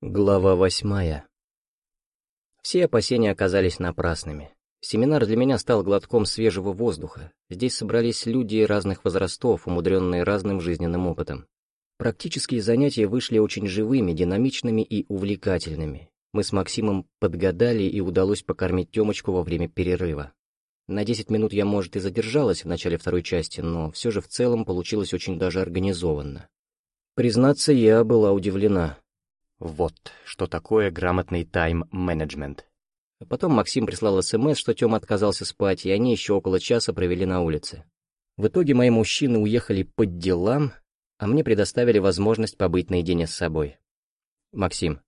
Глава восьмая. Все опасения оказались напрасными. Семинар для меня стал глотком свежего воздуха. Здесь собрались люди разных возрастов, умудренные разным жизненным опытом. Практические занятия вышли очень живыми, динамичными и увлекательными. Мы с Максимом подгадали и удалось покормить Тёмочку во время перерыва. На 10 минут я, может, и задержалась в начале второй части, но все же в целом получилось очень даже организованно. Признаться, я была удивлена. Вот, что такое грамотный тайм-менеджмент. Потом Максим прислал СМС, что Тёма отказался спать, и они еще около часа провели на улице. В итоге мои мужчины уехали под делам, а мне предоставили возможность побыть наедине с собой. «Максим,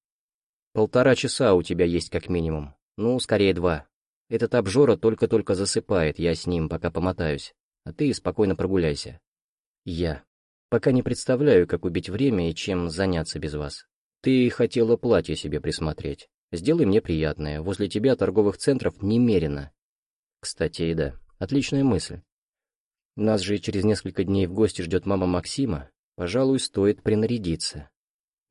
полтора часа у тебя есть как минимум. Ну, скорее два. Этот обжора только-только засыпает, я с ним пока помотаюсь. А ты спокойно прогуляйся. Я. Пока не представляю, как убить время и чем заняться без вас. Ты хотела платье себе присмотреть. Сделай мне приятное, возле тебя торговых центров немерено. Кстати, и да, отличная мысль. Нас же через несколько дней в гости ждет мама Максима. Пожалуй, стоит принарядиться.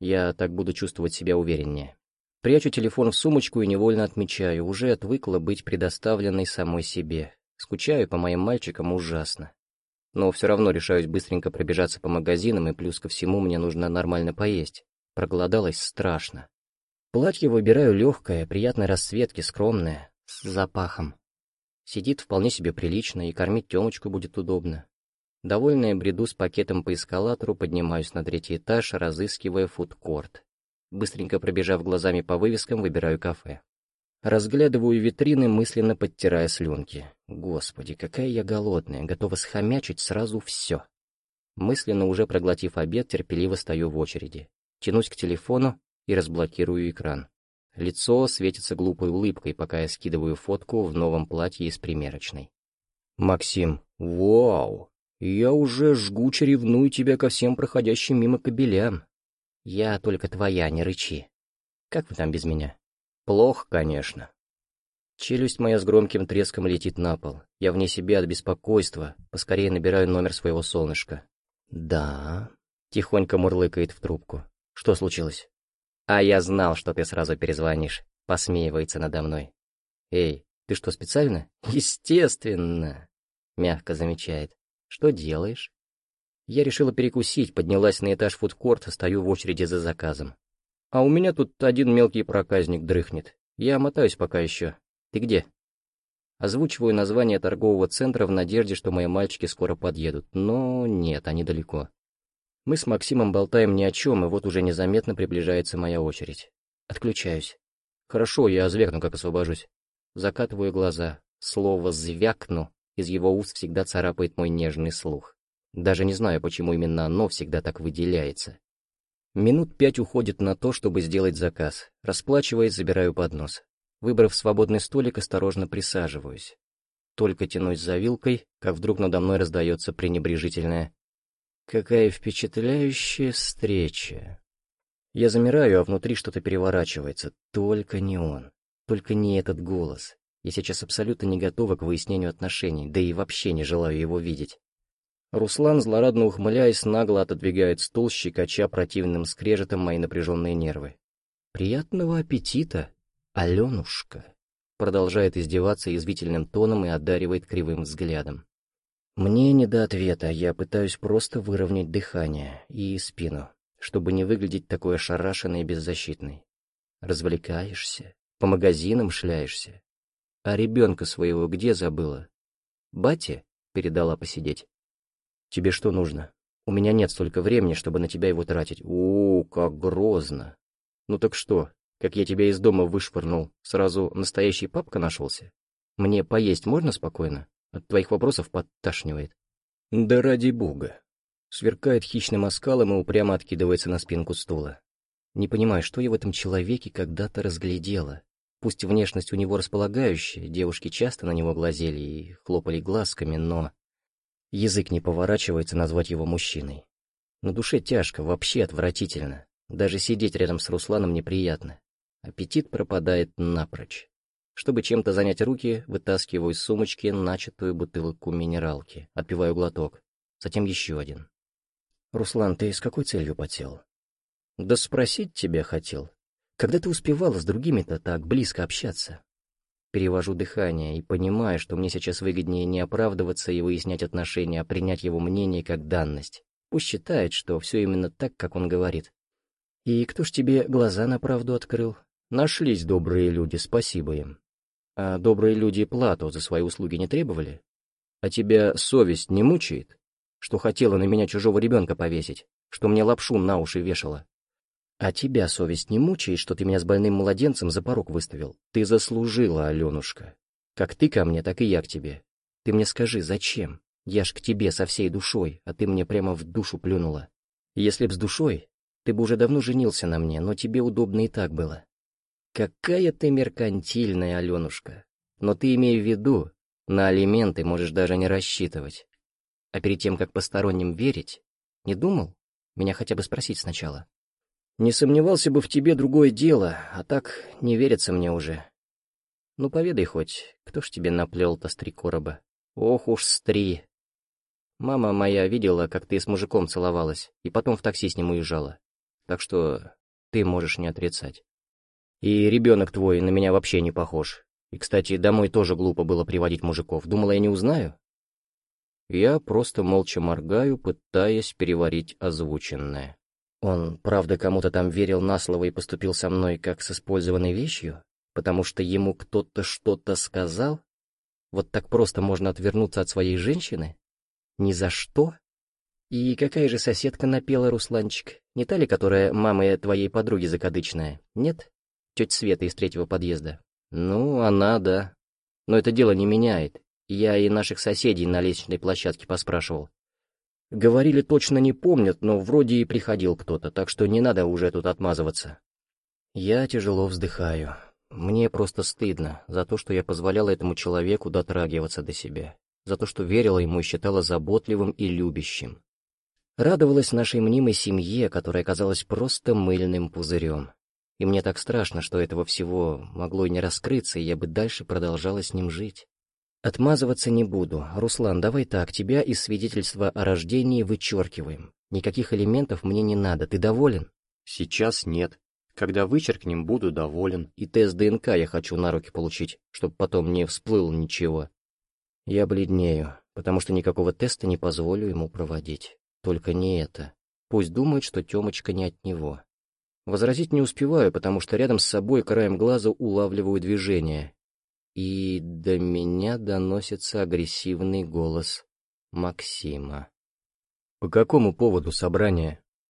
Я так буду чувствовать себя увереннее. Прячу телефон в сумочку и невольно отмечаю, уже отвыкла быть предоставленной самой себе. Скучаю по моим мальчикам ужасно. Но все равно решаюсь быстренько пробежаться по магазинам, и плюс ко всему мне нужно нормально поесть. Проголодалась страшно. Платье выбираю легкое, приятной расцветки, скромное, с запахом. Сидит вполне себе прилично, и кормить Тёмочку будет удобно. Довольная бреду с пакетом по эскалатору, поднимаюсь на третий этаж, разыскивая фудкорт. Быстренько пробежав глазами по вывескам, выбираю кафе. Разглядываю витрины, мысленно подтирая слюнки. Господи, какая я голодная, готова схомячить сразу все. Мысленно уже проглотив обед, терпеливо стою в очереди. Тянусь к телефону и разблокирую экран. Лицо светится глупой улыбкой, пока я скидываю фотку в новом платье из примерочной. «Максим, вау! Я уже жгуче ревную тебя ко всем проходящим мимо кобелям. Я только твоя, не рычи. Как вы там без меня?» «Плохо, конечно». Челюсть моя с громким треском летит на пол. Я вне себя от беспокойства, поскорее набираю номер своего солнышка. «Да...» — тихонько мурлыкает в трубку. Что случилось? А я знал, что ты сразу перезвонишь. Посмеивается надо мной. Эй, ты что, специально? Естественно. Мягко замечает. Что делаешь? Я решила перекусить, поднялась на этаж фудкорта, стою в очереди за заказом. А у меня тут один мелкий проказник дрыхнет. Я мотаюсь пока еще. Ты где? Озвучиваю название торгового центра в надежде, что мои мальчики скоро подъедут, но нет, они далеко. Мы с Максимом болтаем ни о чем, и вот уже незаметно приближается моя очередь. Отключаюсь. Хорошо, я звякну, как освобожусь. Закатываю глаза. Слово «звякну» из его уст всегда царапает мой нежный слух. Даже не знаю, почему именно оно всегда так выделяется. Минут пять уходит на то, чтобы сделать заказ. Расплачиваясь, забираю поднос. Выбрав свободный столик, осторожно присаживаюсь. Только тянусь за вилкой, как вдруг надо мной раздается пренебрежительное Какая впечатляющая встреча. Я замираю, а внутри что-то переворачивается. Только не он. Только не этот голос. Я сейчас абсолютно не готова к выяснению отношений, да и вообще не желаю его видеть. Руслан, злорадно ухмыляясь, нагло отодвигает стул, щекоча противным скрежетом мои напряженные нервы. «Приятного аппетита, Аленушка!» Продолжает издеваться язвительным тоном и одаривает кривым взглядом. Мне не до ответа, я пытаюсь просто выровнять дыхание и спину, чтобы не выглядеть такой ошарашенной и беззащитной. Развлекаешься, по магазинам шляешься. А ребенка своего где забыла? Бате передала посидеть. Тебе что нужно? У меня нет столько времени, чтобы на тебя его тратить. О, как грозно. Ну так что, как я тебя из дома вышвырнул, сразу настоящий папка нашелся? Мне поесть можно спокойно? От твоих вопросов подташнивает. Да ради бога. Сверкает хищным оскалом и упрямо откидывается на спинку стула. Не понимаю, что я в этом человеке когда-то разглядела. Пусть внешность у него располагающая, девушки часто на него глазели и хлопали глазками, но... Язык не поворачивается назвать его мужчиной. На душе тяжко, вообще отвратительно. Даже сидеть рядом с Русланом неприятно. Аппетит пропадает напрочь. Чтобы чем-то занять руки, вытаскиваю из сумочки начатую бутылку минералки, отпиваю глоток, затем еще один. «Руслан, ты с какой целью потел?» «Да спросить тебя хотел. Когда ты успевала с другими-то так близко общаться? Перевожу дыхание и понимаю, что мне сейчас выгоднее не оправдываться и выяснять отношения, а принять его мнение как данность. Пусть считает, что все именно так, как он говорит. И кто ж тебе глаза на правду открыл? Нашлись добрые люди, спасибо им. А добрые люди плату за свои услуги не требовали? А тебя совесть не мучает? Что хотела на меня чужого ребенка повесить? Что мне лапшу на уши вешала? А тебя совесть не мучает, что ты меня с больным младенцем за порог выставил? Ты заслужила, Аленушка. Как ты ко мне, так и я к тебе. Ты мне скажи, зачем? Я ж к тебе со всей душой, а ты мне прямо в душу плюнула. Если б с душой, ты бы уже давно женился на мне, но тебе удобно и так было. Какая ты меркантильная, Аленушка. Но ты имей в виду, на алименты можешь даже не рассчитывать. А перед тем, как посторонним верить, не думал? Меня хотя бы спросить сначала. Не сомневался бы в тебе другое дело, а так не верится мне уже. Ну, поведай хоть, кто ж тебе наплел-то с три короба? Ох уж стри. Мама моя видела, как ты с мужиком целовалась, и потом в такси с ним уезжала. Так что ты можешь не отрицать. И ребенок твой на меня вообще не похож. И, кстати, домой тоже глупо было приводить мужиков. Думала, я не узнаю? Я просто молча моргаю, пытаясь переварить озвученное. Он, правда, кому-то там верил на слово и поступил со мной как с использованной вещью? Потому что ему кто-то что-то сказал? Вот так просто можно отвернуться от своей женщины? Ни за что? И какая же соседка напела, Русланчик? Не та ли, которая мама твоей подруги закадычная? Нет? Тетя Света из третьего подъезда. Ну, она, да. Но это дело не меняет. Я и наших соседей на лестничной площадке поспрашивал. Говорили, точно не помнят, но вроде и приходил кто-то, так что не надо уже тут отмазываться. Я тяжело вздыхаю. Мне просто стыдно за то, что я позволял этому человеку дотрагиваться до себя, за то, что верила ему и считала заботливым и любящим. Радовалась нашей мнимой семье, которая казалась просто мыльным пузырем. И мне так страшно, что этого всего могло и не раскрыться, и я бы дальше продолжала с ним жить. Отмазываться не буду. Руслан, давай так, тебя из свидетельства о рождении вычеркиваем. Никаких элементов мне не надо, ты доволен? Сейчас нет. Когда вычеркнем, буду доволен. И тест ДНК я хочу на руки получить, чтобы потом не всплыло ничего. Я бледнею, потому что никакого теста не позволю ему проводить. Только не это. Пусть думает, что Тёмочка не от него. Возразить не успеваю, потому что рядом с собой краем глаза улавливаю движение, и до меня доносится агрессивный голос Максима. «По какому поводу собрание?»